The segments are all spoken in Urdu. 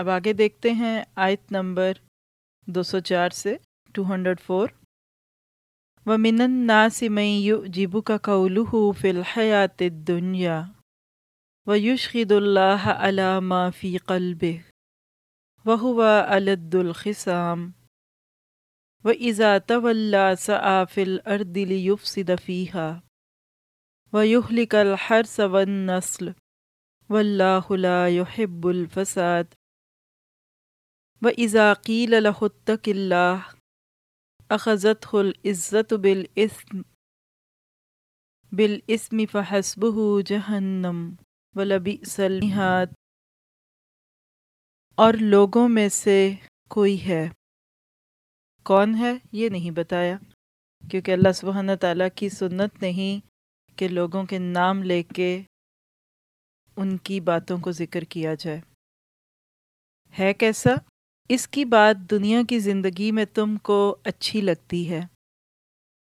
اب آگے دیکھتے ہیں آیت نمبر دو سو چار سے ٹو ہنڈریڈ فور و من الناس من يعجبك قوله في الحياة الدنيا ويشهد الله على ما في قلبه وهو ألد الخصام وإذا تولى سعى في الأرض ليفسد فيها ويهلك الحرث والنسل والله لا يحب الفساد وإذا قيل له اتق الله أخذته العزة بالإثم بالإثم فحسبه جهنم ولبئس المهاد اور لوگوں میں سے کوئی ہے؟ کون ہے؟ یہ نہیں بتایا، کیونکہ اللہ سبحانہ تعالیٰ کی سنت نہیں کہ لوگوں کے نام لے کے ان کی باتوں کو ذکر کیا جائے۔ ہے کیسا؟ اس کی بات دنیا کی زندگی میں تم کو اچھی لگتی ہے۔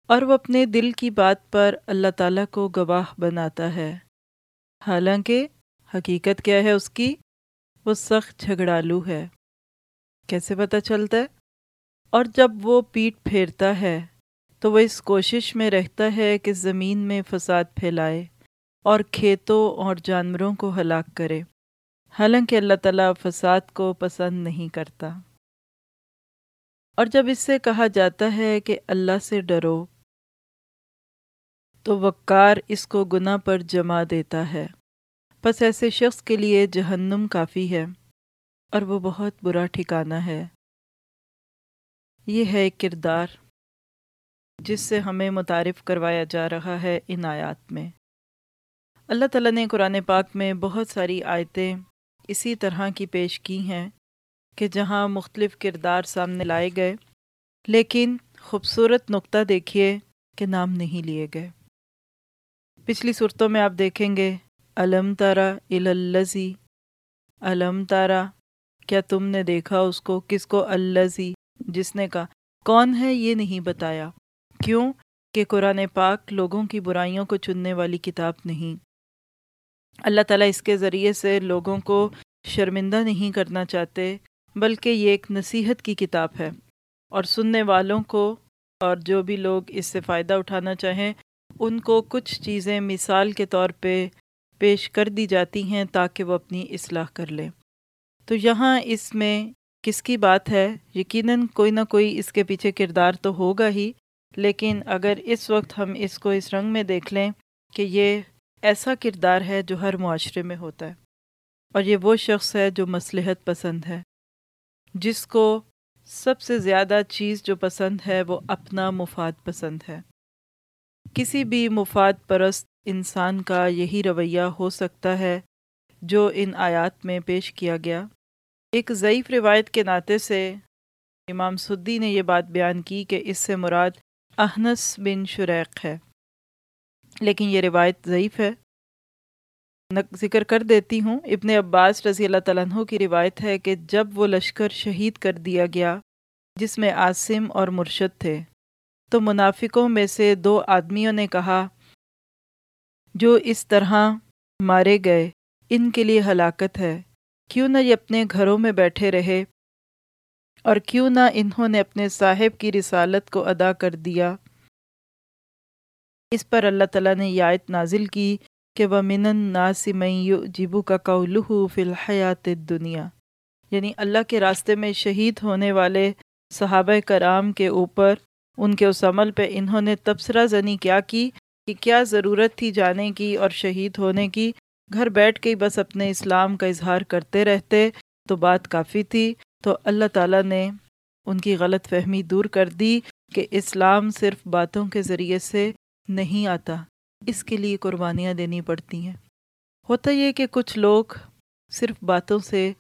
اور وہ اپنے دل کی بات پر اللہ تعالیٰ کو گواہ بناتا ہے۔ حالانکہ حقیقت کیا ہے اس کی؟ وہ سخت جھگڑالو ہے۔ کیسے پتہ چلتا ہے؟ اور جب وہ پیٹ پھیرتا ہے، تو وہ اس کوشش میں رہتا ہے کہ زمین میں فساد پھیلائے اور کھیتوں اور جانوروں کو ہلاک کرے۔ حالانکہ اللہ تعالیٰ فساد کو پسند نہیں کرتا۔ اور جب اس سے کہا جاتا ہے کہ اللہ سے ڈرو، تو وقار اس کو گناہ پر جما دیتا ہے۔ بس ایسے شخص کے لیے جہنم کافی ہے اور وہ بہت برا ٹھکانہ ہے۔ یہ ہے ایک کردار جس سے ہمیں متعارف کروایا جا رہا ہے ان آیات میں۔ اللہ تعالیٰ نے قرآن پاک میں بہت ساری آیتیں اسی طرح کی پیش کی ہیں کہ جہاں مختلف کردار سامنے لائے گئے، لیکن خوبصورت نقطہ دیکھیے کہ نام نہیں لیے گئے۔ پچھلی صورتوں میں آپ دیکھیں گے علم تارا الزی علم تارا، کیا تم نے دیکھا اس کو؟ کس کو؟ الزی۔ جس نے کہا، کون ہے یہ نہیں بتایا؟ کیوں کہ قرآن پاک لوگوں کی برائیوں کو چننے والی کتاب نہیں۔ اللہ تعالیٰ اس کے ذریعے سے لوگوں کو شرمندہ نہیں کرنا چاہتے، بلکہ یہ ایک نصیحت کی کتاب ہے۔ اور سننے والوں کو اور جو بھی لوگ اس سے فائدہ اٹھانا چاہیں، ان کو کچھ چیزیں مثال کے طور پہ پیش کر دی جاتی ہیں تاکہ وہ اپنی اصلاح کر لیں۔ تو یہاں اس میں کس کی بات ہے؟ یقیناً کوئی نہ کوئی اس کے پیچھے کردار تو ہوگا ہی، لیکن اگر اس وقت ہم اس کو اس رنگ میں دیکھ لیں کہ یہ ایسا کردار ہے جو ہر معاشرے میں ہوتا ہے۔ اور یہ وہ شخص ہے جو مصلحت پسند ہے۔ جس کو سب سے زیادہ چیز جو پسند ہے وہ اپنا مفاد پسند ہے۔ کسی بھی مفاد پرست انسان کا یہی رویہ ہو سکتا ہے جو ان آیات میں پیش کیا گیا۔ ایک ضعیف روایت کے ناطے سے امام سدی نے یہ بات بیان کی کہ اس سے مراد احنس بن شریق ہے۔ لیکن یہ روایت ضعیف ہے۔ ذکر کر دیتی ہوں۔ ابن عباس رضی اللہ تعالیٰ عنہ کی روایت ہے کہ جب وہ لشکر شہید کر دیا گیا، جس میں عاصم اور مرشد تھے۔ تو منافقوں میں سے دو آدمیوں نے کہا، جو اس طرح مارے گئے، ان کے لیے ہلاکت ہے۔ کیوں نہ یہ اپنے گھروں میں بیٹھے رہے، اور کیوں نہ انہوں نے اپنے صاحب کی رسالت کو ادا کر دیا۔ اس پر اللہ تعالیٰ نے یہ آیت نازل کی۔ کہ وہ من جیبو کا قولہ فی الحیات دنیا یعنی اللہ کے راستے میں شہید ہونے والے صحابہ کرام کے اوپر، ان کے اس عمل پہ انہوں نے تبصرہ زنی کیا کی کہ کیا ضرورت تھی جانے کی اور شہید ہونے کی۔ گھر بیٹھ کے ہی بس اپنے اسلام کا اظہار کرتے رہتے، تو بات کافی تھی۔ تو اللہ تعالیٰ نے ان کی غلط فہمی دور کر دی کہ اسلام صرف باتوں کے ذریعے سے نہیں آتا۔ اس کے لیے قربانیاں دینی پڑتی ہیں۔ ہوتا یہ کہ کچھ لوگ صرف باتوں سے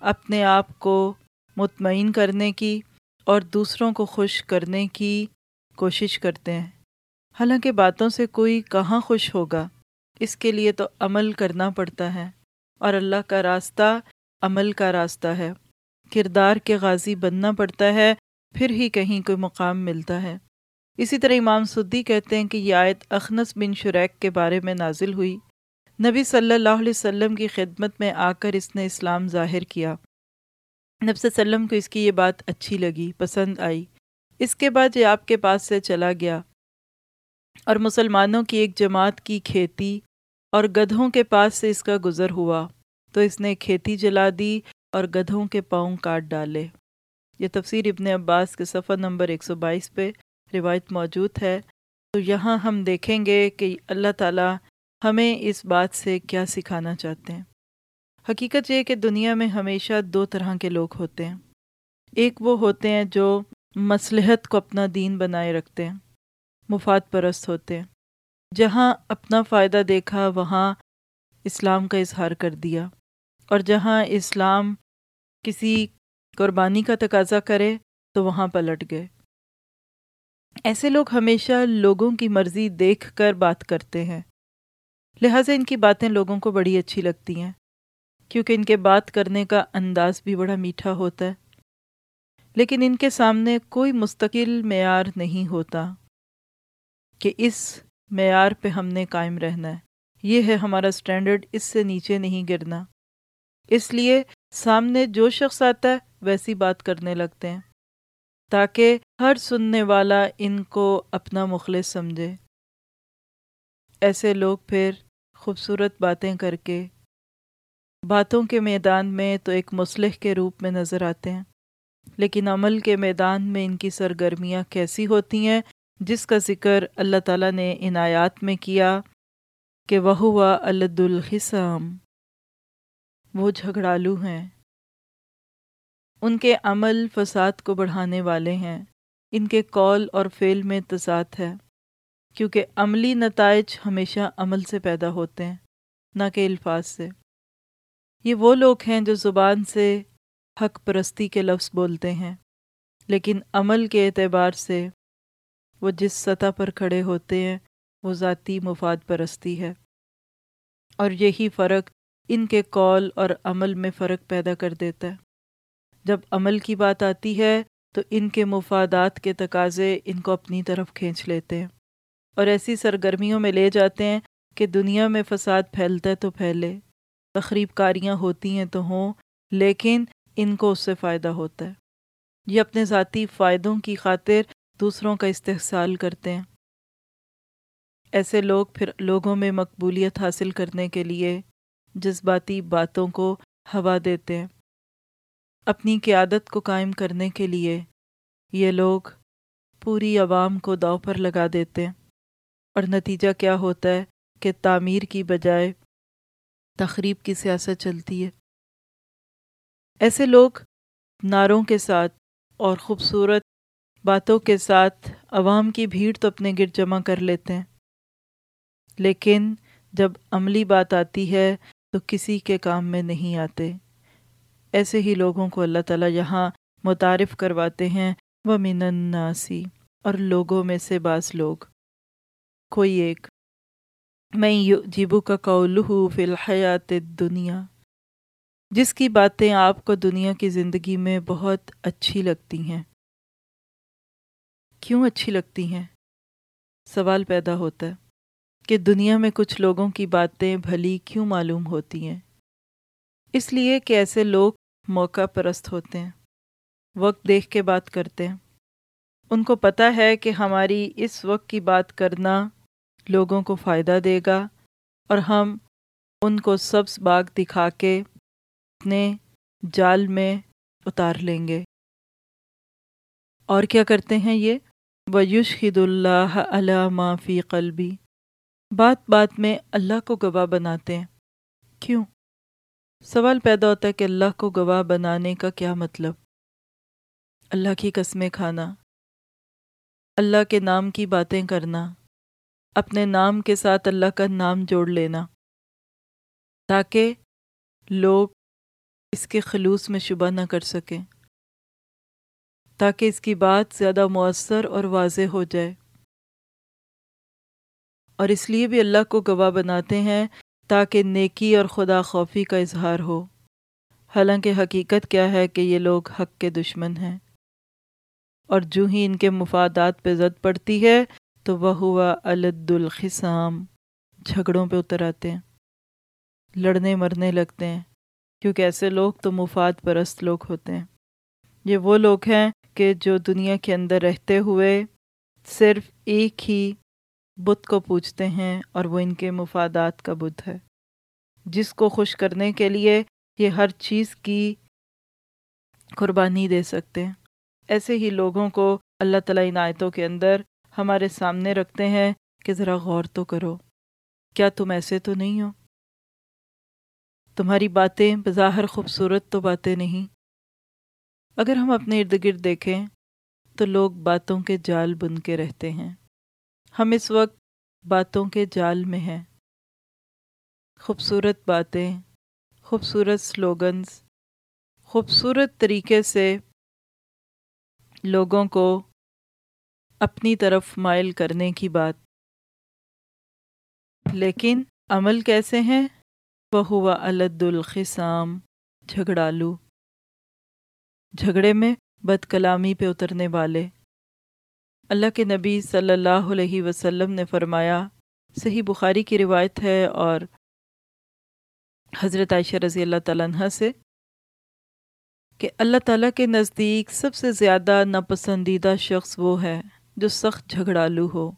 اپنے آپ کو مطمئن کرنے کی اور دوسروں کو خوش کرنے کی کوشش کرتے ہیں۔ حالانکہ باتوں سے کوئی کہاں خوش ہوگا؟ اس کے لیے تو عمل کرنا پڑتا ہے اور اللہ کا راستہ عمل کا راستہ ہے۔ کردار کے غازی بننا پڑتا ہے، پھر ہی کہیں کوئی مقام ملتا ہے۔ اسی طرح امام سدی کہتے ہیں کہ یہ آیت اخنس بن شریک کے بارے میں نازل ہوئی۔ نبی صلی اللہ علیہ وسلم کی خدمت میں آ کر اس نے اسلام ظاہر کیا۔ نفس وسلم کو اس کی یہ بات اچھی لگی، پسند آئی۔ اس کے بعد یہ آپ کے پاس سے چلا گیا۔ اور مسلمانوں کی ایک جماعت کی کھیتی اور گدھوں کے پاس سے اس کا گزر ہوا۔ تو اس نے کھیتی جلا دی اور گدھوں کے پاؤں کاٹ ڈالے۔ یہ تفسیر ابن عباس کے صفحہ نمبر 122 پہ روایت موجود ہے۔ تو یہاں ہم دیکھیں گے کہ اللہ تعالیٰ ہمیں اس بات سے کیا سکھانا چاہتے ہیں۔ حقیقت یہ کہ دنیا میں ہمیشہ دو طرح کے لوگ ہوتے ہیں۔ ایک وہ ہوتے ہیں جو مصلحت کو اپنا دین بنائے رکھتے ہیں، مفاد پرست ہوتے ہیں۔ جہاں اپنا فائدہ دیکھا، وہاں اسلام کا اظہار کر دیا۔ اور جہاں اسلام کسی قربانی کا تقاضا کرے، تو وہاں پلٹ گئے۔ ایسے لوگ ہمیشہ لوگوں کی مرضی دیکھ کر بات کرتے ہیں۔ لہٰذا ان کی باتیں لوگوں کو بڑی اچھی لگتی ہیں، کیونکہ ان کے بات کرنے کا انداز بھی بڑا میٹھا ہوتا ہے۔ لیکن ان کے سامنے کوئی مستقل معیار نہیں ہوتا کہ اس معیار پہ ہم نے قائم رہنا ہے۔ یہ ہے ہمارا سٹینڈرڈ، اس سے نیچے نہیں گرنا۔ اس لیے سامنے جو شخص آتا ہے، ویسی بات کرنے لگتے ہیں۔ تاکہ ہر سننے والا ان کو اپنا مخلص سمجھے۔ ایسے لوگ پھر خوبصورت باتیں کر کے باتوں کے میدان میں تو ایک مسلح کے روپ میں نظر آتے ہیں، لیکن عمل کے میدان میں ان کی سرگرمیاں کیسی ہوتی ہیں، جس کا ذکر اللہ تعالیٰ نے ان آیات میں کیا کہ وہ ہوا الد الحسام وہ جھگڑالو ہیں۔ ان کے عمل فساد کو بڑھانے والے ہیں۔ ان کے قول اور فعل میں تضاد ہے، کیونکہ عملی نتائج ہمیشہ عمل سے پیدا ہوتے ہیں، نہ کہ الفاظ سے۔ یہ وہ لوگ ہیں جو زبان سے حق پرستی کے لفظ بولتے ہیں، لیکن عمل کے اعتبار سے وہ جس سطح پر کھڑے ہوتے ہیں، وہ ذاتی مفاد پرستی ہے۔ اور یہی فرق ان کے قول اور عمل میں فرق پیدا کر دیتا ہے۔ جب عمل کی بات آتی ہے تو ان کے مفادات کے تقاضے ان کو اپنی طرف کھینچ لیتے ہیں۔ اور ایسی سرگرمیوں میں لے جاتے ہیں کہ دنیا میں فساد پھیلتا ہے تو پھیلے۔ تقریب کاریاں ہوتی ہیں تو ہوں، لیکن ان کو اس سے فائدہ ہوتا ہے۔ یہ اپنے ذاتی فائدوں کی خاطر دوسروں کا استحصال کرتے ہیں۔ ایسے لوگ پھر لوگوں میں مقبولیت حاصل کرنے کے لیے جذباتی باتوں کو ہوا دیتے ہیں۔ اپنی قیادت کو قائم کرنے کے لیے یہ لوگ پوری عوام کو داؤ پر لگا دیتے ہیں۔ اور نتیجہ کیا ہوتا ہے کہ تعمیر کی بجائے تقریب کی سیاست چلتی ہے۔ ایسے لوگ نعروں کے ساتھ اور خوبصورت باتوں کے ساتھ عوام کی بھیڑ تو اپنے گرد جمع کر لیتے ہیں۔ لیکن جب عملی بات آتی ہے تو کسی کے کام میں نہیں آتے۔ ایسے ہی لوگوں کو اللہ تعالیٰ یہاں متعارف کرواتے ہیں۔ وہ من الناسی اور لوگوں میں سے بعض لوگ۔ کوئی ایک میں جیبو کا قولہ فی الحیات دنیا جس کی باتیں آپ کو دنیا کی زندگی میں بہت اچھی لگتی ہیں۔ کیوں اچھی لگتی ہیں؟ سوال پیدا ہوتا ہے کہ دنیا میں کچھ لوگوں کی باتیں بھلی کیوں معلوم ہوتی ہیں؟ اس لیے کہ ایسے لوگ موقع پرست ہوتے ہیں۔ وقت دیکھ کے بات کرتے ہیں۔ ان کو پتہ ہے کہ ہماری اس وقت کی بات کرنا لوگوں کو فائدہ دے گا اور ہم ان کو سبز باغ دکھا کے اپنے جال میں اتار لیں گے۔ اور کیا کرتے ہیں یہ؟ ویوشد اللہ علامہ فی قلبی بات بات میں اللہ کو گواہ بناتے ہیں۔ کیوں؟ سوال پیدا ہوتا ہے کہ اللہ کو گواہ بنانے کا کیا مطلب؟ اللہ کی قسمیں کھانا، اللہ کے نام کی باتیں کرنا، اپنے نام کے ساتھ اللہ کا نام جوڑ لینا۔ تاکہ لوگ اس کے خلوص میں شبہ نہ کر سکیں۔ تاکہ اس کی بات زیادہ مؤثر اور واضح ہو جائے۔ اور اس لیے بھی اللہ کو گواہ بناتے ہیں تاکہ نیکی اور خدا خوفی کا اظہار ہو۔ حالانکہ حقیقت کیا ہے کہ یہ لوگ حق کے دشمن ہیں۔ اور جو ہی ان کے مفادات پہ زد پڑتی ہے، تو وہ ہوا الد الخسام جھگڑوں پہ اتر آتے ہیں۔ لڑنے مرنے لگتے ہیں، کیونکہ ایسے لوگ تو مفاد پرست لوگ ہوتے ہیں۔ یہ وہ لوگ ہیں کہ جو دنیا کے اندر رہتے ہوئے صرف ایک ہی بت کو پوچھتے ہیں اور وہ ان کے مفادات کا بت ہے۔ جس کو خوش کرنے کے لیے یہ ہر چیز کی قربانی دے سکتے ہیں۔ ایسے ہی لوگوں کو اللہ تعالیٰ ان آیتوں کے اندر ہمارے سامنے رکھتے ہیں کہ ذرا غور تو کرو۔ کیا تم ایسے تو نہیں ہو؟ تمہاری باتیں بظاہر خوبصورت تو باتیں نہیں۔ اگر ہم اپنے ارد گرد دیکھیں تو لوگ باتوں کے جال بن کے رہتے ہیں۔ ہم اس وقت باتوں کے جال میں ہیں۔ خوبصورت باتیں، خوبصورت سلوگنز، خوبصورت طریقے سے لوگوں کو اپنی طرف مائل کرنے کی بات۔ لیکن عمل کیسے ہیں؟ وہ ہوا الد الخسام جھگڑالو۔ جھگڑے میں بد کلامی پہ اترنے والے۔ اللہ کے نبی صلی اللہ علیہ وسلم نے فرمایا، صحیح بخاری کی روایت ہے اور حضرت عائشہ رضی اللہ تعالیٰ عنہ سے کہ اللہ تعالیٰ کے نزدیک سب سے زیادہ ناپسندیدہ شخص وہ ہے جو سخت جھگڑالو ہو۔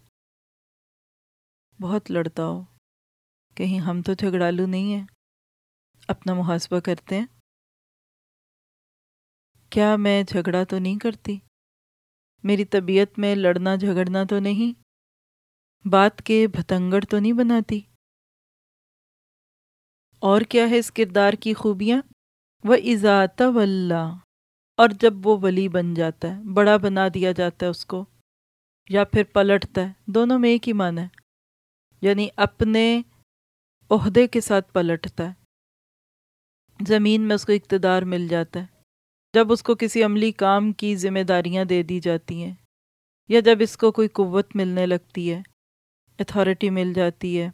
بہت لڑتا ہو۔ کہیں ہم تو جھگڑالو نہیں ہیں۔ اپنا محاسبہ کرتے ہیں۔ کیا میں جھگڑا تو نہیں کرتی؟ میری طبیعت میں لڑنا جھگڑنا تو نہیں، بات کے بھتنگڑ تو نہیں بناتی۔ اور کیا ہے اس کردار کی خوبیاں؟ وہ ایزات اور جب وہ ولی بن جاتا ہے، بڑا بنا دیا جاتا ہے اس کو، یا پھر پلٹتا ہے، دونوں میں ایک ہی مان ہے۔ یعنی اپنے عہدے کے ساتھ پلٹتا ہے۔ زمین میں اس کو اقتدار مل جاتا ہے۔ جب اس کو کسی عملی کام کی ذمہ داریاں دے دی جاتی ہیں، یا جب اس کو کوئی قوت ملنے لگتی ہے اتھارٹی مل جاتی ہے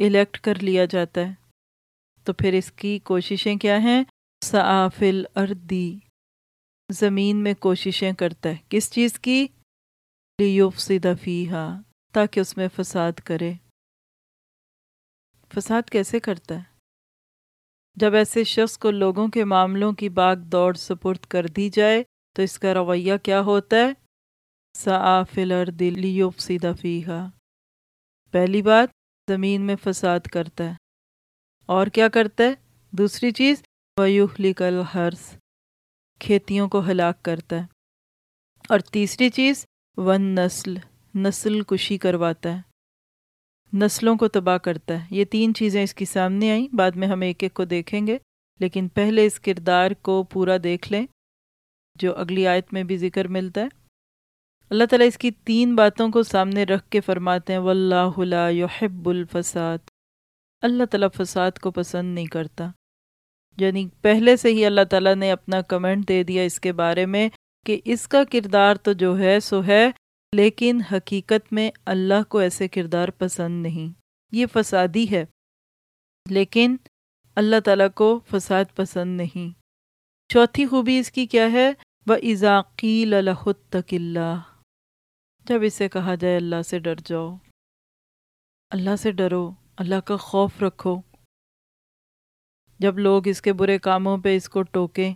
الیکٹ کر لیا جاتا ہے، تو پھر اس کی کوششیں کیا ہیں؟ صافل اردی زمین میں کوششیں کرتا ہے۔ کس چیز کی؟ لیفسد فیہا تاکہ اس میں فساد کرے۔ فساد کیسے کرتا ہے؟ جب ایسے شخص کو لوگوں کے معاملوں کی باغ دوڑ سپرد کر دی جائے، تو اس کا رویہ کیا ہوتا ہے؟ صافل اردی لیفسد فیہا پہلی بات، زمین میں فساد کرتا ہے۔ اور کیا کرتا ہے؟ دوسری چیز ویوہلکل حرس کھیتیوں کو ہلاک کرتا ہے۔ اور تیسری چیز ون نسل نسل کشی کرواتا ہے۔ نسلوں کو تباہ کرتا ہے۔ یہ تین چیزیں اس کی سامنے آئیں۔ بعد میں ہم ایک ایک کو دیکھیں گے۔ لیکن پہلے اس کردار کو پورا دیکھ لیں، جو اگلی آیت میں بھی ذکر ملتا ہے۔ اللہ تعالیٰ اس کی تین باتوں کو سامنے رکھ کے فرماتے ہیں، واللہ لا يحب الفساد۔ اللہ تعالیٰ فساد کو پسند نہیں کرتا۔ یعنی پہلے سے ہی اللہ تعالیٰ نے اپنا کمنٹ دے دیا اس کے بارے میں کہ اس کا کردار تو جو ہے، سو ہے لیکن حقیقت میں اللہ کو ایسے کردار پسند نہیں۔ یہ فسادی ہے۔ لیکن اللہ تعالیٰ کو فساد پسند نہیں۔ چوتھی خوبی اس کی کیا ہے؟ وہ اضاقیل تک اللہ۔ جب اسے کہا جائے اللہ سے ڈر جاؤ۔ اللہ سے ڈرو۔ اللہ کا خوف رکھو۔ جب لوگ اس کے برے کاموں پہ اس کو ٹوکیں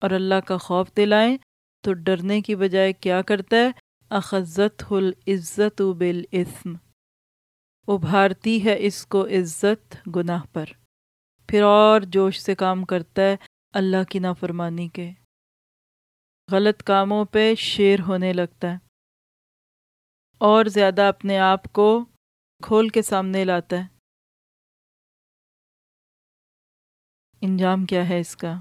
اور اللہ کا خوف دلائیں تو ڈرنے کی بجائے کیا کرتا ہے؟ اخذت العزت بالاسم ابھارتی ہے اس کو عزت گناہ پر۔ پھر اور جوش سے کام کرتا ہے اللہ کی نافرمانی کے۔ غلط کاموں پہ شیر ہونے لگتا ہے۔ اور زیادہ اپنے آپ کو کھول کے سامنے لاتا ہے۔ انجام کیا ہے اس کا؟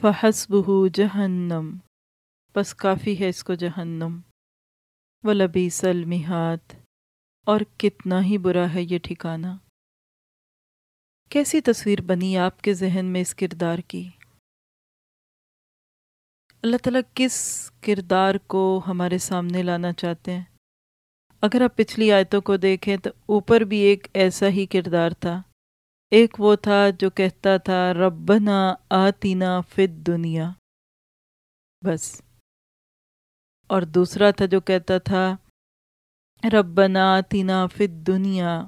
فحسب جہنم۔ بس کافی ہے اس کو جہنم۔ و لبی سلمحات اور کتنا ہی برا ہے یہ ٹھکانہ۔ کیسی تصویر بنی آپ کے ذہن میں اس کردار کی؟ اللہ تعالیٰ کس کردار کو ہمارے سامنے لانا چاہتے ہیں؟ اگر آپ پچھلی آیتوں کو دیکھیں تو اوپر بھی ایک ایسا ہی کردار تھا۔ ایک وہ تھا جو کہتا تھا، ربنا آتینا فت دنیا بس۔ اور دوسرا تھا جو کہتا تھا، ربنا آتینا فت دنیا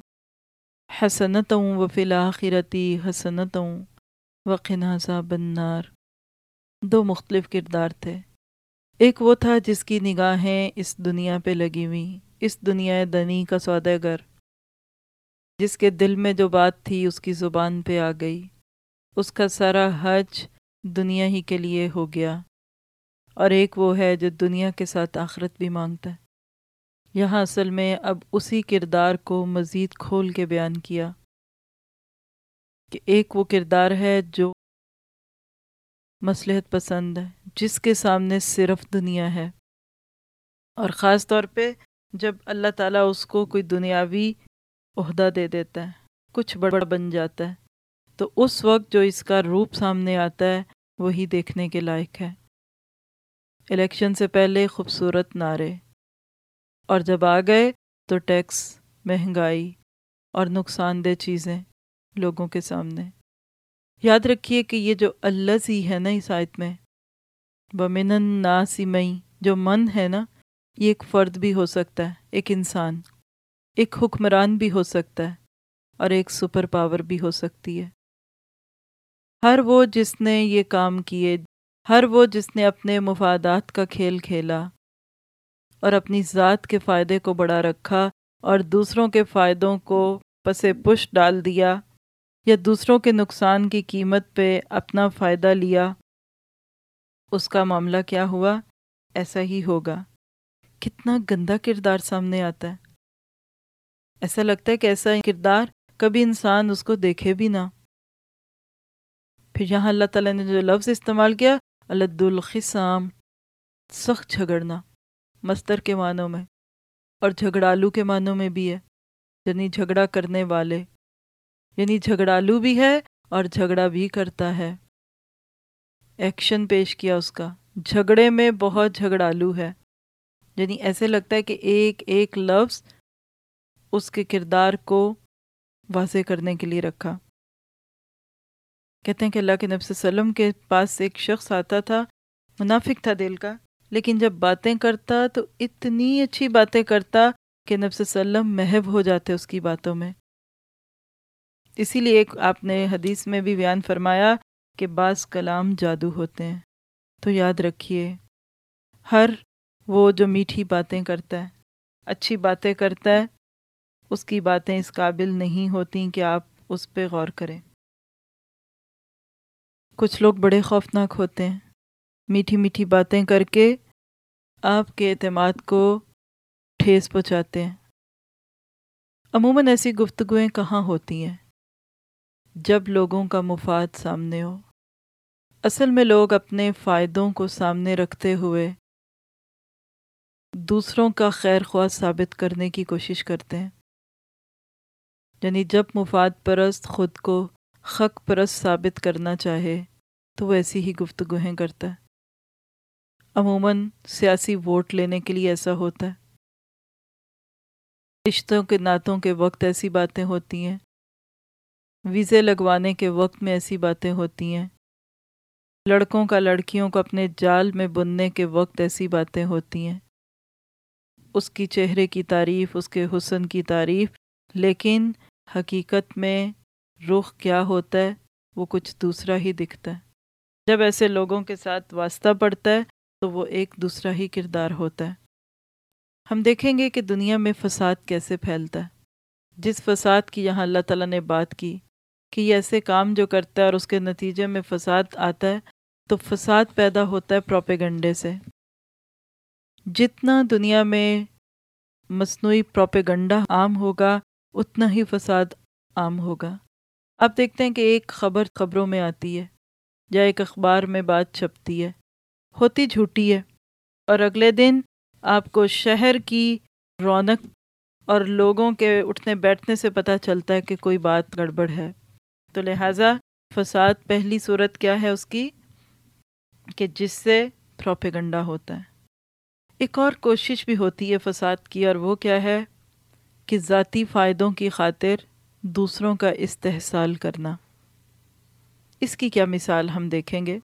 حسنتوں و فی الآخرتی حسنتوں وقنا سا بنار دو مختلف کردار تھے۔ ایک وہ تھا جس کی نگاہیں اس دنیا پہ لگی ہوئی اس دنیا دنی کا سوداگر جس کے دل میں جو بات تھی اس کی زبان پہ آ گئی۔ اس کا سارا حج دنیا ہی کے لیے ہو گیا۔ اور ایک وہ ہے جو دنیا کے ساتھ آخرت بھی مانگتا ہے۔ یہاں اصل میں اب اسی کردار کو مزید کھول کے بیان کیا کہ ایک وہ کردار ہے جو مصلحت پسند ہے، جس کے سامنے صرف دنیا ہے۔ اور خاص طور پہ جب اللہ تعالیٰ اس کو کوئی دنیاوی عہدہ دے دیتا ہے، کچھ بڑا بن جاتا ہے، تو اس وقت جو اس کا روپ سامنے آتا ہے، وہی دیکھنے کے لائق ہے۔ الیکشن سے پہلے خوبصورت نعرے۔ اور جب آ گئے تو ٹیکس، مہنگائی اور نقصان دہ چیزیں لوگوں کے سامنے۔ یاد رکھیے کہ یہ جو اللہ سی ہے نا اس آیت میں بمن ناسی مئی جو من ہے نا، یہ ایک فرد بھی ہو سکتا ہے، ایک انسان، ایک حکمران بھی ہو سکتا ہے اور ایک سپر پاور بھی ہو سکتی ہے۔ ہر وہ جس نے یہ کام کیے ہر وہ جس نے اپنے مفادات کا کھیل کھیلا اور اپنی ذات کے فائدے کو بڑا رکھا اور دوسروں کے فائدوں کو پسے پش ڈال دیا یا دوسروں کے نقصان کی قیمت پہ اپنا فائدہ لیا، اس کا معاملہ کیا ہوا؟ ایسا ہی ہوگا۔ کتنا گندا کردار سامنے آتا ہے۔ ایسا لگتا ہے کہ ایسا کردار کبھی انسان اس کو دیکھے بھی نہ۔ پھر یہاں اللہ تعالیٰ نے جو لفظ استعمال کیا الد الخصام، سخت جھگڑنا، مستر کے معنوں میں، اور جھگڑالو کے معنوں میں بھی ہے یعنی جھگڑا کرنے والے۔ یعنی جھگڑالو بھی ہے اور جھگڑا بھی کرتا ہے۔ ایکشن پیش کیا اس کا۔ جھگڑے میں بہت جھگڑالو ہے۔ یعنی ایسے لگتا ہے کہ ایک ایک لفظ اس کے کردار کو واضح کرنے کے لیے رکھا۔ کہتے ہیں کہ اللہ کے نبی وسلم کے پاس ایک شخص آتا تھا، منافق تھا دل کا، لیکن جب باتیں کرتا تو اتنی اچھی باتیں کرتا کہ نبس وسلم محب ہو جاتے اس کی باتوں میں۔ اسی لیے ایک آپ نے حدیث میں بھی بیان فرمایا کہ بعض کلام جادو ہوتے ہیں۔ تو یاد رکھیے، ہر وہ جو میٹھی باتیں کرتا ہے، اچھی باتیں کرتا ہے، اس کی باتیں اس قابل نہیں ہوتی کہ آپ اس پہ غور کریں۔ کچھ لوگ بڑے خوفناک ہوتے ہیں۔ میٹھی میٹھی باتیں کر کے آپ کے اعتماد کو ٹھیس پہنچاتے ہیں۔ عموماً ایسی گفتگویں کہاں ہوتی ہیں؟ جب لوگوں کا مفاد سامنے ہو۔ اصل میں لوگ اپنے فائدوں کو سامنے رکھتے ہوئے دوسروں کا خیر خواہ ثابت کرنے کی کوشش کرتے ہیں۔ یعنی جب مفاد پرست خود کو حق پرست ثابت کرنا چاہے تو وہ ایسی ہی گفتگویں کرتا ہے۔ عموماً سیاسی ووٹ لینے کے لیے ایسا ہوتا ہے۔ رشتوں کے نعتوں کے وقت ایسی باتیں ہوتی ہیں۔ ویزے لگوانے کے وقت میں ایسی باتیں ہوتی ہیں۔ لڑکوں کا لڑکیوں کو اپنے جال میں بننے کے وقت ایسی باتیں ہوتی ہیں۔ اس کی چہرے کی تعریف، اس کے حسن کی تعریف، لیکن حقیقت میں رخ کیا ہوتا ہے، وہ کچھ دوسرا ہی دکھتا ہے۔ جب ایسے لوگوں کے ساتھ واسطہ پڑتا ہے، تو وہ ایک دوسرا ہی کردار ہوتا ہے۔ ہم دیکھیں گے کہ دنیا میں فساد کیسے پھیلتا ہے۔ جس فساد کی یہاں اللہ تعالیٰ نے بات کی، کہ یہ ایسے کام جو کرتا ہے اور اس کے نتیجے میں فساد آتا ہے، تو فساد پیدا ہوتا ہے پروپیگنڈے سے۔ جتنا دنیا میں مصنوعی پروپیگنڈا عام ہوگا، اتنا ہی فساد عام ہوگا۔ آپ دیکھتے ہیں کہ ایک خبر خبروں میں آتی ہے، یا ایک اخبار میں بات چھپتی ہے، ہوتی جھوٹی ہے، اور اگلے دن آپ کو شہر کی رونق اور لوگوں کے اٹھنے بیٹھنے سے پتہ چلتا ہے کہ کوئی بات گڑبڑ ہے۔ تو لہٰذا فساد پہلی صورت کیا ہے اس کی؟ کہ جس سے پروپیگنڈا ہوتا ہے۔ ایک اور کوشش بھی ہوتی ہے فساد کی، اور وہ کیا ہے؟ کہ ذاتی فائدوں کی خاطر دوسروں کا استحصال کرنا۔ اس کی کیا مثال ہم دیکھیں گے؟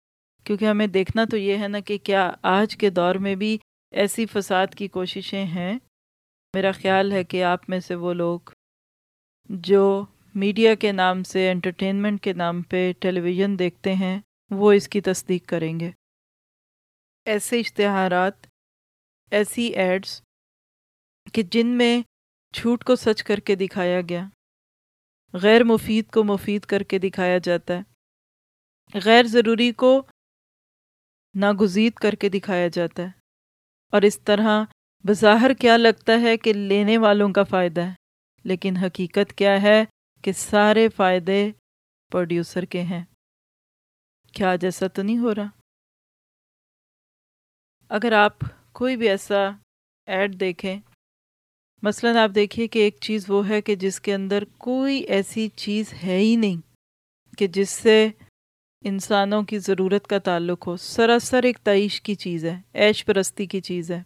کیونکہ ہمیں دیکھنا تو یہ ہے نا کہ کیا آج کے دور میں بھی ایسی فساد کی کوششیں ہیں؟ میرا خیال ہے کہ آپ میں سے وہ لوگ جو میڈیا کے نام سے انٹرٹینمنٹ کے نام پہ ٹیلی ویژن دیکھتے ہیں، وہ اس کی تصدیق کریں گے۔ ایسے اشتہارات، ایسی ایڈز کہ جن میں جھوٹ کو سچ کر کے دکھایا گیا۔ غیر مفید کو مفید کر کے دکھایا جاتا ہے۔ غیر ضروری کو ناگزید کر کے دکھایا جاتا ہے۔ اور اس طرح بظاہر کیا لگتا ہے کہ لینے والوں کا فائدہ ہے، لیکن حقیقت کیا ہے کہ سارے فائدے پروڈیوسر کے ہیں۔ کیا جیسا تو نہیں ہو رہا؟ اگر آپ کوئی بھی ایسا ایڈ دیکھیں مثلا آپ دیکھیے کہ ایک چیز وہ ہے کہ جس کے اندر کوئی ایسی چیز ہے ہی نہیں کہ جس سے انسانوں کی ضرورت کا تعلق ہو۔ سراسر ایک تعیش کی چیز ہے، عیش پرستی کی چیز ہے۔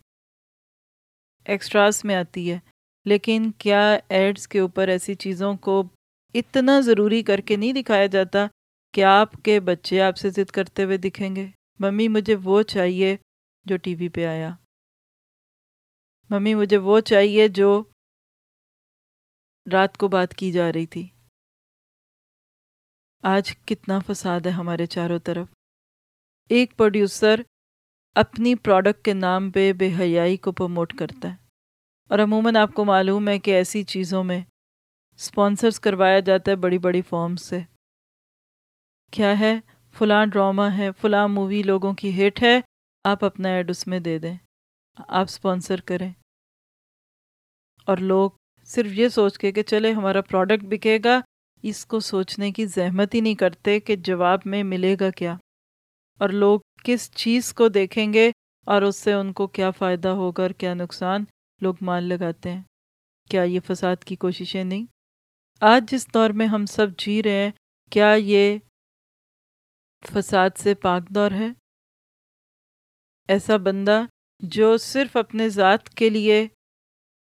ایکسٹراس میں آتی ہے۔ لیکن کیا ایڈز کے اوپر ایسی چیزوں کو اتنا ضروری کر کے نہیں دکھایا جاتا کہ آپ کے بچے آپ سے ضد کرتے ہوئے دکھیں گے؟ ممی، مجھے وہ چاہیے جو ٹی وی پہ آیا۔ ممی، مجھے وہ چاہیے جو رات کو بات کی جا رہی تھی۔ آج کتنا فساد ہے ہمارے چاروں طرف۔ ایک پروڈیوسر اپنی پروڈکٹ کے نام پہ بے حیائی کو پروموٹ کرتا ہے۔ اور عموماً آپ کو معلوم ہے کہ ایسی چیزوں میں اسپانسرس کروایا جاتا ہے بڑی بڑی فارمز سے۔ کیا ہے؟ فلاں ڈرامہ ہے، فلاں مووی لوگوں کی ہٹ ہے، آپ اپنا ایڈ اس میں دے دیں۔ آپ اسپانسر کریں۔ اور لوگ صرف یہ سوچ کے کہ چلے ہمارا پروڈکٹ بکے گا، اس کو سوچنے کی زحمت ہی نہیں کرتے کہ جواب میں ملے گا کیا۔ اور لوگ کس چیز کو دیکھیں گے اور اس سے ان کو کیا فائدہ ہوگا اور کیا نقصان، لوگ مان لگاتے ہیں۔ کیا یہ فساد کی کوششیں نہیں؟ آج جس دور میں ہم سب جی رہے ہیں، کیا یہ فساد سے پاک دور ہے؟ ایسا بندہ جو صرف اپنے ذات کے لیے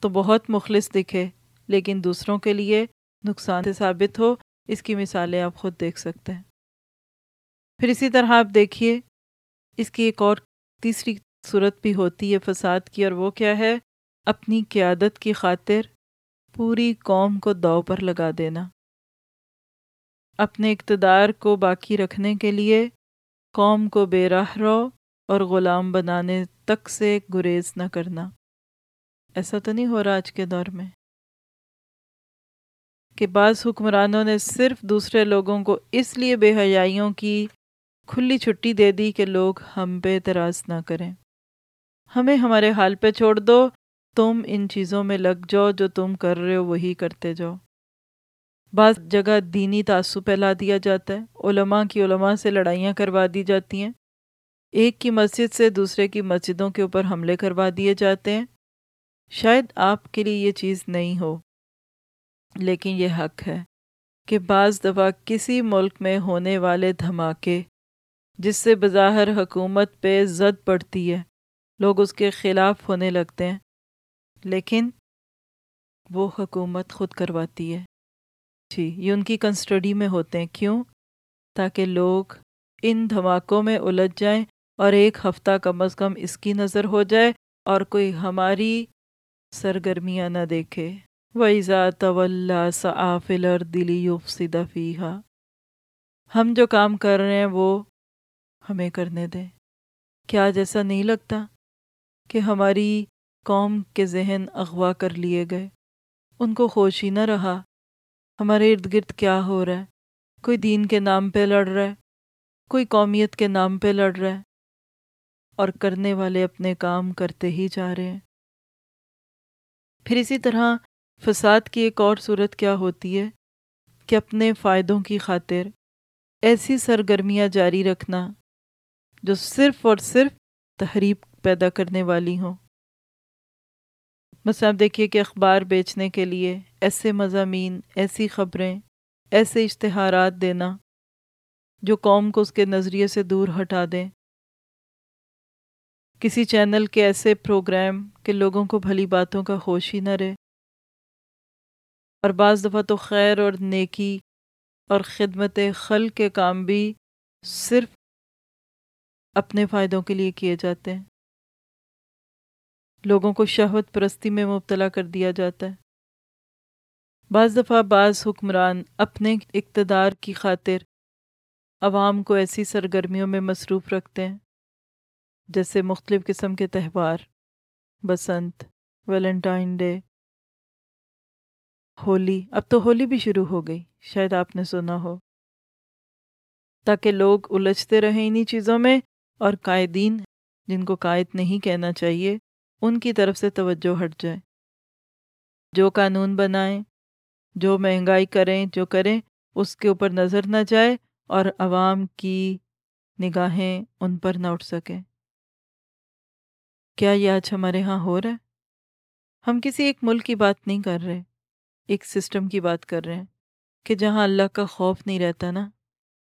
تو بہت مخلص دکھے، لیکن دوسروں کے لیے نقصان سے ثابت ہو، اس کی مثالیں آپ خود دیکھ سکتے ہیں۔ پھر اسی طرح آپ دیکھیے، اس کی ایک اور تیسری صورت بھی ہوتی ہے فساد کی، اور وہ کیا ہے؟ اپنی قیادت کی خاطر پوری قوم کو دو پر لگا دینا۔ اپنے اقتدار کو باقی رکھنے کے لیے قوم کو بے راہ رو اور غلام بنانے تک سے گریز نہ کرنا۔ ایسا تو نہیں ہو رہا آج کے دور میں کہ بعض حکمرانوں نے صرف دوسرے لوگوں کو اس لیے بے حیائیوں کی کھلی چھٹی دے دی کہ لوگ ہم پہ اعتراض نہ کریں۔ ہمیں ہمارے حال پہ چھوڑ دو، تم ان چیزوں میں لگ جاؤ جو تم کر رہے ہو، وہی کرتے جاؤ۔ بعض جگہ دینی تعصب پھیلا دیا جاتا ہے، علماء کی علماء سے لڑائیاں کروا دی جاتی ہیں۔ ایک کی مسجد سے دوسرے کی مسجدوں کے اوپر حملے کروا دیے جاتے ہیں۔ شاید آپ کے لیے یہ چیز نہیں ہو، لیکن یہ حق ہے کہ بعض دفعہ کسی ملک میں ہونے والے دھماکے، جس سے بظاہر حکومت پہ زد پڑتی ہے، لوگ اس کے خلاف ہونے لگتے ہیں، لیکن وہ حکومت خود کرواتی ہے۔ جی یہ ان کی کنسٹڈی میں ہوتے ہیں۔ کیوں؟ تاکہ لوگ ان دھماکوں میں الجھ جائیں اور ایک ہفتہ کم از کم اس کی نظر ہو جائے اور کوئی ہماری سرگرمیاں نہ دیکھے۔ ویزا طول صافلر دلی فیحا فیحا ہم جو کام کر رہے ہیں وہ ہمیں کرنے دیں۔ کیا جیسا نہیں لگتا کہ ہماری قوم کے ذہن اغوا کر لیے گئے؟ ان کو خوش ہی نہ رہا۔ ہمارے ارد گرد کیا ہو رہا ہے؟ کوئی دین کے نام پہ لڑ رہا ہے؟ کوئی قومیت کے نام پہ لڑ رہا ہے؟ اور کرنے والے اپنے کام کرتے ہی جا رہے ہیں۔ پھر اسی طرح فساد کی ایک اور صورت کیا ہوتی ہے کہ اپنے فائدوں کی خاطر ایسی سرگرمیاں جاری رکھنا جو صرف اور صرف تحریب پیدا کرنے والی ہوں۔ بس آپ دیکھیے کہ اخبار بیچنے کے لیے ایسے مضامین، ایسی خبریں، ایسے اشتہارات دینا جو قوم کو اس کے نظریے سے دور ہٹا دیں۔ کسی چینل کے ایسے پروگرام کہ لوگوں کو بھلی باتوں کا ہوش ہی نہ رہے۔ اور بعض دفعہ تو خیر اور نیکی اور خدمت خل کے کام بھی صرف اپنے فائدوں کے لیے کیے جاتے ہیں۔ لوگوں کو شہوت پرستی میں مبتلا کر دیا جاتا ہے۔ بعض دفعہ بعض حکمران اپنے اقتدار کی خاطر عوام کو ایسی سرگرمیوں میں مصروف رکھتے ہیں۔ جیسے مختلف قسم کے تہوار، بسنت، ویلنٹائن ڈے، ہولی۔ اب تو ہولی بھی شروع ہو گئی، شاید آپ نے سنا ہو۔ تاکہ لوگ الجھتے رہیں انہی چیزوں میں اور قائدین، جن کو قائد نہیں کہنا چاہیے، ان کی طرف سے توجہ ہٹ جائے۔ جو قانون بنائیں، جو مہنگائی کریں، جو کریں، اس کے اوپر نظر نہ جائے اور عوام کی نگاہیں ان پر نہ اٹھ سکیں۔ کیا یہ آج ہمارے ہاں ہو رہا ہے؟ ہم کسی ایک ملک کی بات نہیں کر رہے، ایک سسٹم کی بات کر رہے ہیں کہ جہاں اللہ کا خوف نہیں رہتا نا،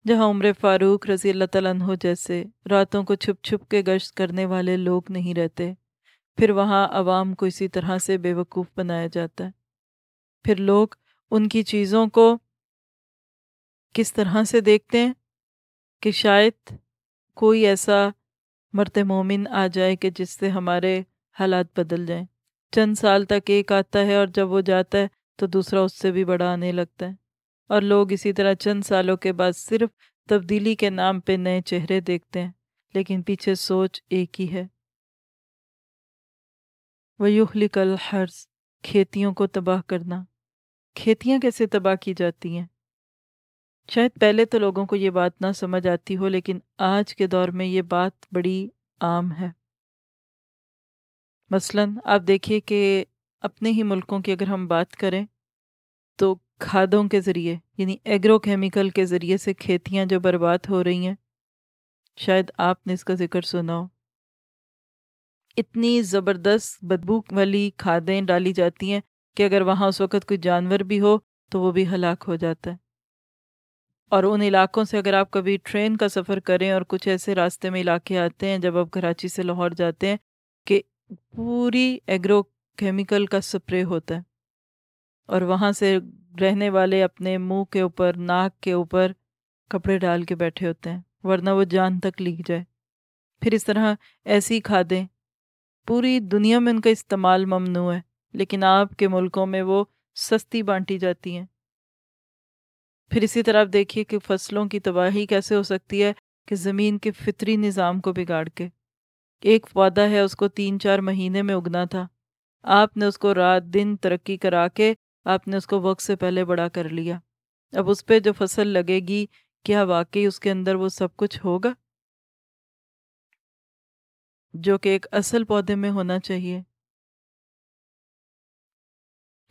جہاں عمر فاروق رضی اللہ تعالیٰ عنہ جیسے راتوں کو چھپ چھپ کے گشت کرنے والے لوگ نہیں رہتے، پھر وہاں عوام کو اسی طرح سے بے وقوف بنایا جاتا ہے۔ پھر لوگ ان کی چیزوں کو کس طرح سے دیکھتے ہیں کہ شاید کوئی ایسا مرد مومن آ جائے کہ جس سے ہمارے حالات بدل جائیں۔ چند سال تک ایک آتا ہے اور جب وہ جاتا ہے تو دوسرا اس سے بھی بڑا آنے لگتا ہے۔ اور لوگ اسی طرح چند سالوں کے بعد صرف تبدیلی کے نام پہ نئے چہرے دیکھتے ہیں، لیکن پیچھے سوچ ایک ہی ہے۔ ویوہلک الحرز کھیتیوں کو تباہ کرنا۔ کھیتیاں کیسے تباہ کی جاتی ہیں؟ شاید پہلے تو لوگوں کو یہ بات نہ سمجھ آتی ہو، لیکن آج کے دور میں یہ بات بڑی عام ہے۔ مثلا آپ دیکھیے کہ اپنے ہی ملکوں کی اگر ہم بات کریں، تو کھادوں کے ذریعے یعنی ایگرو کیمیکل کے ذریعے سے کھیتیاں جو برباد ہو رہی ہیں، شاید آپ نے اس کا ذکر سنا ہو۔ اتنی زبردست بدبو والی کھادیں ڈالی جاتی ہیں کہ اگر وہاں اس وقت کوئی جانور بھی ہو، تو وہ بھی ہلاک ہو جاتا ہے۔ اور ان علاقوں سے اگر آپ کبھی ٹرین کا سفر کریں اور کچھ ایسے راستے میں علاقے آتے ہیں جب آپ کراچی سے لاہور جاتے ہیں کہ پوری ایگرو کیمیکل کا سپرے ہوتا ہے اور وہاں سے رہنے والے اپنے منہ کے اوپر، ناک کے اوپر کپڑے ڈال کے بیٹھے ہوتے ہیں، ورنہ وہ جان تک لکھ جائے۔ پھر اس طرح ایسی کھادیں، پوری دنیا میں ان کا استعمال ممنوع ہے، لیکن آپ کے ملکوں میں وہ سستی بانٹی جاتی ہیں۔ پھر اسی طرح آپ دیکھیے کہ فصلوں کی تباہی کیسے ہو سکتی ہے کہ زمین کے فطری نظام کو بگاڑ کے۔ ایک پودا ہے، اس کو تین چار مہینے میں اگنا تھا۔ آپ نے اس کو رات دن ترقی کرا کے آپ نے اس کو وقت سے پہلے بڑا کر لیا۔ اب اس پہ جو فصل لگے گی، کیا واقعی اس کے اندر وہ سب کچھ ہوگا؟ جو کہ ایک اصل پودے میں ہونا چاہیے۔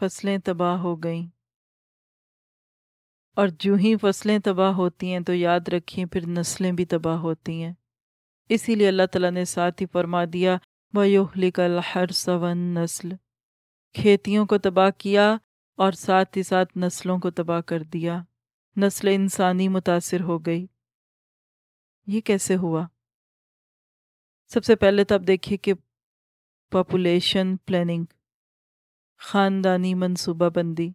فصلیں تباہ ہو گئیں۔ اور جو ہی فصلیں تباہ ہوتی ہیں تو یاد رکھیں، پھر نسلیں بھی تباہ ہوتی ہیں۔ اسی لیے اللہ تعالیٰ نے ساتھ ہی فرما دیا وَيُحْلِكَ الْحَرْسَ وَالنَّسْلِ۔ کھیتیوں کو تباہ کیا اور ساتھ ہی ساتھ نسلوں کو تباہ کر دیا۔ نسل انسانی متاثر ہو گئی۔ یہ کیسے ہوا؟ سب سے پہلے تو آپ دیکھیے کہ پاپولیشن پلاننگ خاندانی منصوبہ بندی۔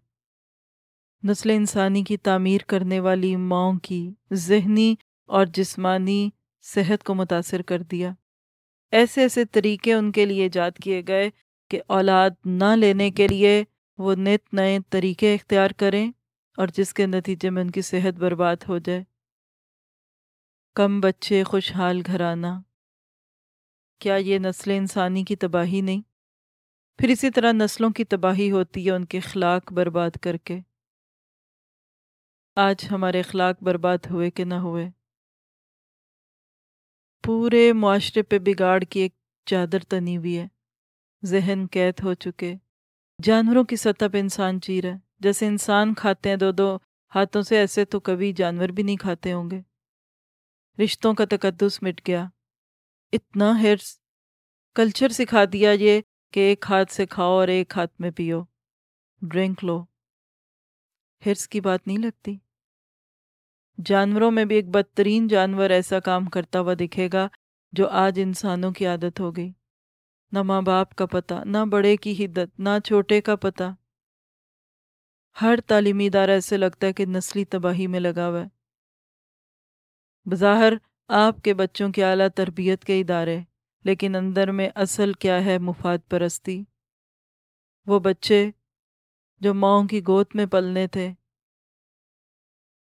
نسل انسانی کی تعمیر کرنے والی ماؤں کی ذہنی اور جسمانی صحت کو متاثر کر دیا۔ ایسے ایسے طریقے ان کے لیے ایجاد کیے گئے کہ اولاد نہ لینے کے لیے وہ نت نئے طریقے اختیار کریں اور جس کے نتیجے میں ان کی صحت برباد ہو جائے۔ کم بچے، خوشحال گھرانا کیا یہ نسل انسانی کی تباہی نہیں؟ پھر اسی طرح نسلوں کی تباہی ہوتی ہے ان کے اخلاق برباد کر کے۔ آج ہمارے اخلاق برباد ہوئے کہ نہ ہوئے؟ پورے معاشرے پہ بگاڑ کی ایک چادر تنی ہوئی ہے۔ ذہن قید ہو چکے۔ جانوروں کی سطح پہ انسان جی رہا ہے۔ جیسے انسان کھاتے ہیں، دو دو ہاتھوں سے، ایسے تو کبھی جانور بھی نہیں کھاتے ہوں گے۔ رشتوں کا تقدس مٹ گیا۔ اتنا ہرس کلچر سکھا دیا یہ کہ ایک ہاتھ سے کھاؤ اور ایک ہاتھ میں پیو۔ ڈرنک لو۔ ہرس کی بات نہیں لگتی؟ جانوروں میں بھی ایک بدترین جانور ایسا کام کرتا ہوا دکھے گا جو آج انسانوں کی عادت ہو گئی۔ نہ ماں باپ کا پتہ، نہ بڑے کی حدت، نہ چھوٹے کا پتہ۔ ہر تعلیمی ادارہ ایسے لگتا ہے کہ نسلی تباہی میں لگا ہوا ہے۔ بظاہر آپ کے بچوں کی اعلیٰ تربیت کے ادارے، لیکن اندر میں اصل کیا ہے مفاد پرستی؟ وہ بچے جو ماؤں کی گوت میں پلنے تھے۔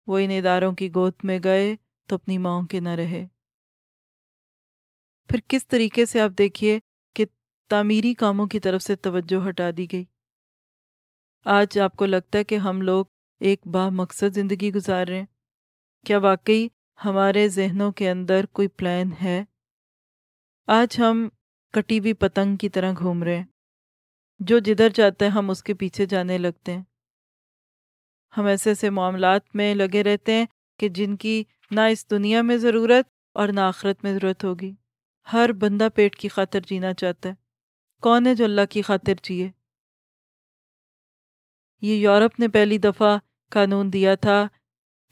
وہ ان اداروں کی گوت میں گئے تو اپنی ماؤں کے نہ رہے۔ پھر کس طریقے سے آپ دیکھیے کہ تعمیری کاموں کی طرف سے توجہ ہٹا دی گئی؟ آج آپ کو لگتا ہے کہ ہم لوگ ایک با مقصد زندگی گزار رہے ہیں۔ کیا واقعی ہمارے ذہنوں کے اندر کوئی پلان ہے؟ آج ہم کٹی ہوئی پتنگ کی طرح گھوم رہے ہیں۔ جو جدھر جاتا ہے ہم اس کے پیچھے جانے لگتے ہیں۔ ہم ایسے ایسے معاملات میں لگے رہتے ہیں کہ جن کی نہ اس دنیا میں ضرورت اور نہ آخرت میں ضرورت ہوگی۔ ہر بندہ پیٹ کی خاطر جینا چاہتا ہے۔ کون ہے جو اللہ کی خاطر جیے؟ یہ یورپ نے پہلی دفعہ قانون دیا تھا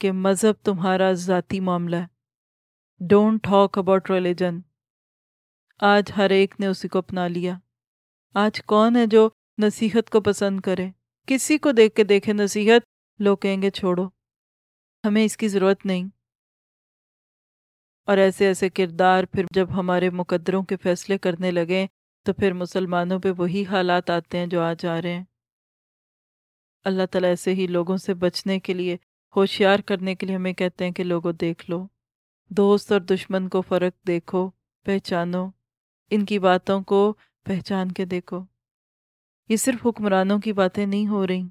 کہ مذہب تمہارا ذاتی معاملہ ہے۔ ڈونٹ ٹاک اباؤٹ ریلیجن آج ہر ایک نے اسی کو اپنا لیا۔ آج کون ہے جو نصیحت کو پسند کرے؟ کسی کو دیکھ کے دیکھے نصیحت لوگ کہیں گے چھوڑو، ہمیں اس کی ضرورت نہیں۔ اور ایسے ایسے کردار پھر جب ہمارے مقدروں کے فیصلے کرنے لگے، تو پھر مسلمانوں پہ وہی حالات آتے ہیں جو آج آ رہے ہیں۔ اللہ تعالیٰ ایسے ہی لوگوں سے بچنے کے لیے، ہوشیار کرنے کے لیے ہمیں کہتے ہیں کہ لوگوں دیکھ لو۔ دوست اور دشمن کو فرق دیکھو، پہچانو، ان کی باتوں کو پہچان کے دیکھو۔ یہ صرف حکمرانوں کی باتیں نہیں ہو رہی۔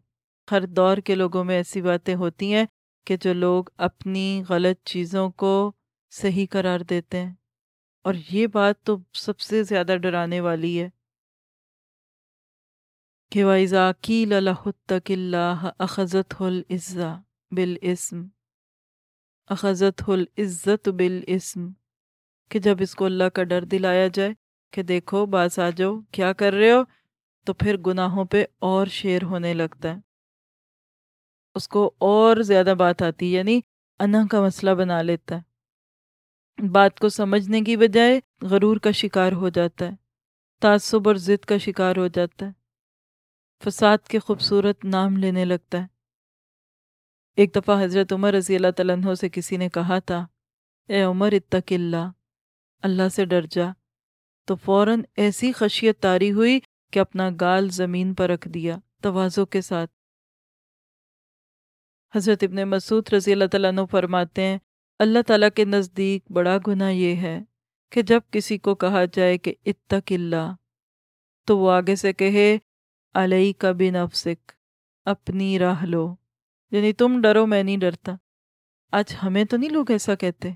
ہر دور کے لوگوں میں ایسی باتیں ہوتی ہیں کہ جو لوگ اپنی غلط چیزوں کو صحیح قرار دیتے ہیں۔ اور یہ بات تو سب سے زیادہ ڈرانے والی ہے۔ کہ وَإِذَا قِيلَ لَهُ اتَّقِ اللَّهَ أَخَذَتْهُ الْعِزَّةُ بِالْإِسْمِ أَخَذَتْهُ الْعِزَّةُ کہ جب اس کو اللہ کا ڈر دلایا جائے کہ دیکھو باز آ جاؤ، کیا کر رہے ہو؟ تو پھر گناہوں پہ اور شیر ہونے لگتا ہے۔ اس کو اور زیادہ بات آتی ہے یعنی انا کا مسئلہ بنا لیتا ہے۔ بات کو سمجھنے کی بجائے غرور کا شکار ہو جاتا ہے، تعصب اور ضد کا شکار ہو جاتا ہے۔ فساد کے خوبصورت نام لینے لگتا ہے۔ ایک دفعہ حضرت عمر رضی اللہ تعالیٰ عنہ سے کسی نے کہا تھا، اے عمر، اتق اللہ اللہ سے ڈر جا۔ تو فوراً ایسی خشیت تاری ہوئی کہ اپنا گال زمین پر رکھ دیا توازوں کے ساتھ۔ حضرت ابن مسعود رضی اللہ تعالیٰ عنہ فرماتے ہیں، اللہ تعالیٰ کے نزدیک بڑا گناہ یہ ہے کہ جب کسی کو کہا جائے کہ اتق اللہ، تو وہ آگے سے کہے علیہ کا بن افسک اپنی راہ لو۔ یعنی تم ڈرو، میں نہیں ڈرتا۔ آج ہمیں تو نہیں لوگ ایسا کہتے۔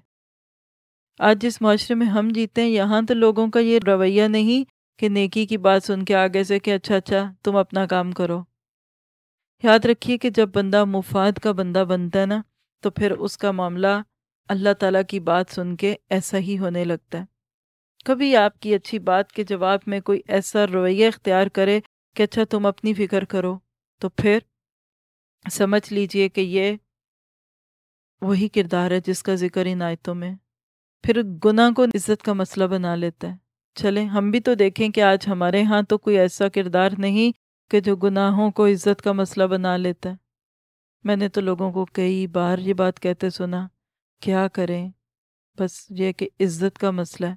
آج جس معاشرے میں ہم جیتے ہیں، یہاں تو لوگوں کا یہ رویہ نہیں کہ نیکی کی بات سن کے آگے سے کہ اچھا اچھا تم اپنا کام کرو۔ یاد رکھیے کہ جب بندہ مفاد کا بندہ بنتا ہے نا، تو پھر اس کا معاملہ اللہ تعالیٰ کی بات سن کے ایسا ہی ہونے لگتا ہے۔ کبھی آپ کی اچھی بات کے جواب میں کوئی ایسا رویہ اختیار کرے کہ اچھا تم اپنی فکر کرو، تو پھر سمجھ لیجیے کہ یہ وہی کردار ہے جس کا ذکر ان آیتوں میں۔ پھر گناہ کو عزت کا مسئلہ بنا لیتا ہے۔ چلیں، ہم بھی تو دیکھیں کہ آج ہمارے ہاں تو کوئی ایسا کردار نہیں کہ جو گناہوں کو عزت کا مسئلہ بنا لیتا ہے۔ میں نے تو لوگوں کو کئی بار یہ بات کہتے سنا، کیا کریں؟ بس یہ کہ عزت کا مسئلہ ہے۔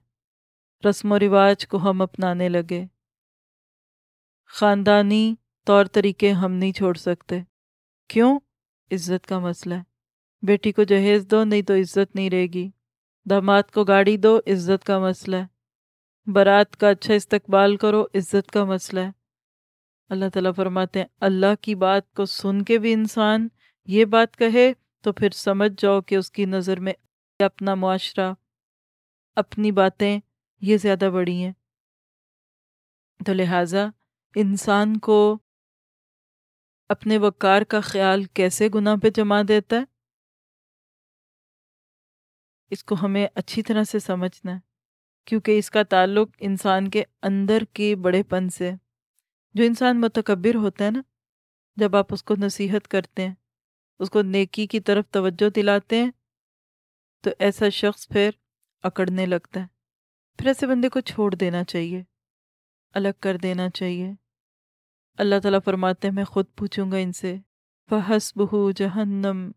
رسم و رواج کو ہم اپنانے لگے۔ خاندانی طور طریقے ہم نہیں چھوڑ سکتے۔ کیوں؟ عزت کا مسئلہ ہے۔ بیٹی کو جہیز دو، نہیں تو عزت نہیں رہے گی۔ داماد کو گاڑی دو، عزت کا مسئلہ ہے۔ برات کا اچھا استقبال کرو، عزت کا مسئلہ ہے۔ اللہ تعالیٰ فرماتے ہیں، اللہ کی بات کو سن کے بھی انسان یہ بات کہے تو پھر سمجھ جاؤ کہ اس کی نظر میں اپنا معاشرہ، اپنی باتیں یہ زیادہ بڑی ہیں۔ تو لہٰذا انسان کو اپنے وقار کا خیال کیسے گناہ پہ جما دیتا ہے؟ اس کو ہمیں اچھی طرح سے سمجھنا ہے، کیونکہ اس کا تعلق انسان کے اندر کے بڑے پن سے جو انسان متکبر ہوتا ہے نا، جب آپ اس کو نصیحت کرتے ہیں، اس کو نیکی کی طرف توجہ دلاتے ہیں، تو ایسا شخص پھر اکڑنے لگتا ہے۔ پھر ایسے بندے کو چھوڑ دینا چاہیے، الگ کر دینا چاہیے۔ اللہ تعالیٰ فرماتے ہیں، میں خود پوچھوں گا ان سے فحس بہو جہنم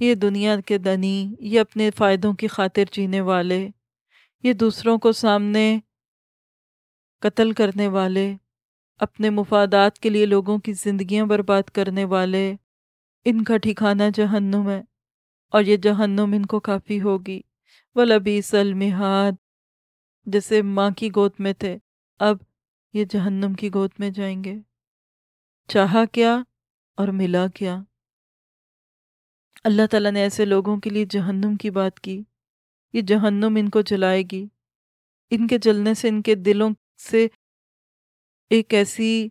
یہ دنیا کے دنی، یہ اپنے فائدوں کی خاطر جینے والے، یہ دوسروں کو سامنے قتل کرنے والے۔ اپنے مفادات کے لیے لوگوں کی زندگیاں برباد کرنے والے ان کا ٹھکانہ جہنم ہے اور یہ جہنم ان کو کافی ہوگی۔ ولبی سلمحاد جیسے ماں کی گود میں تھے۔ اب یہ جہنم کی گود میں جائیں گے۔ چاہا کیا اور ملا کیا۔ اللہ تعالیٰ نے ایسے لوگوں کے لیے جہنم کی بات کی۔ یہ جہنم ان کو جلائے گی۔ ان کے جلنے سے ان کے دلوں سے ایک ایسی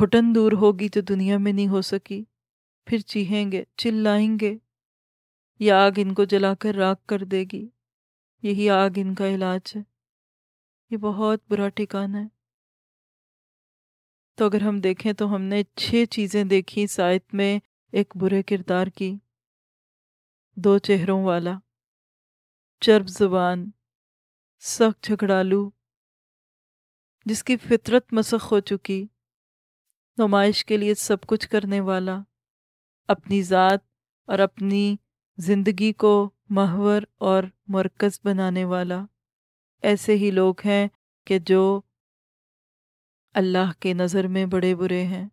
گھٹن دور ہوگی جو دنیا میں نہیں ہو سکی۔ پھر چیہیں گے، چلائیں گے۔ یہ آگ ان کو جلا کر راک کر دے گی۔ یہی آگ ان کا علاج ہے۔ یہ بہت برا ٹھکانا ہے۔ تو اگر ہم دیکھیں تو ہم نے چھ چیزیں دیکھی سائت میں ایک برے کردار کی۔ دو چہروں والا، چرب زبان، سخت جھگڑالو۔ جس کی فطرت مسخ ہو چکی، نمائش کے لیے سب کچھ کرنے والا، اپنی ذات اور اپنی زندگی کو محور اور مرکز بنانے والا۔ ایسے ہی لوگ ہیں کہ جو اللہ کے نظر میں بڑے برے ہیں۔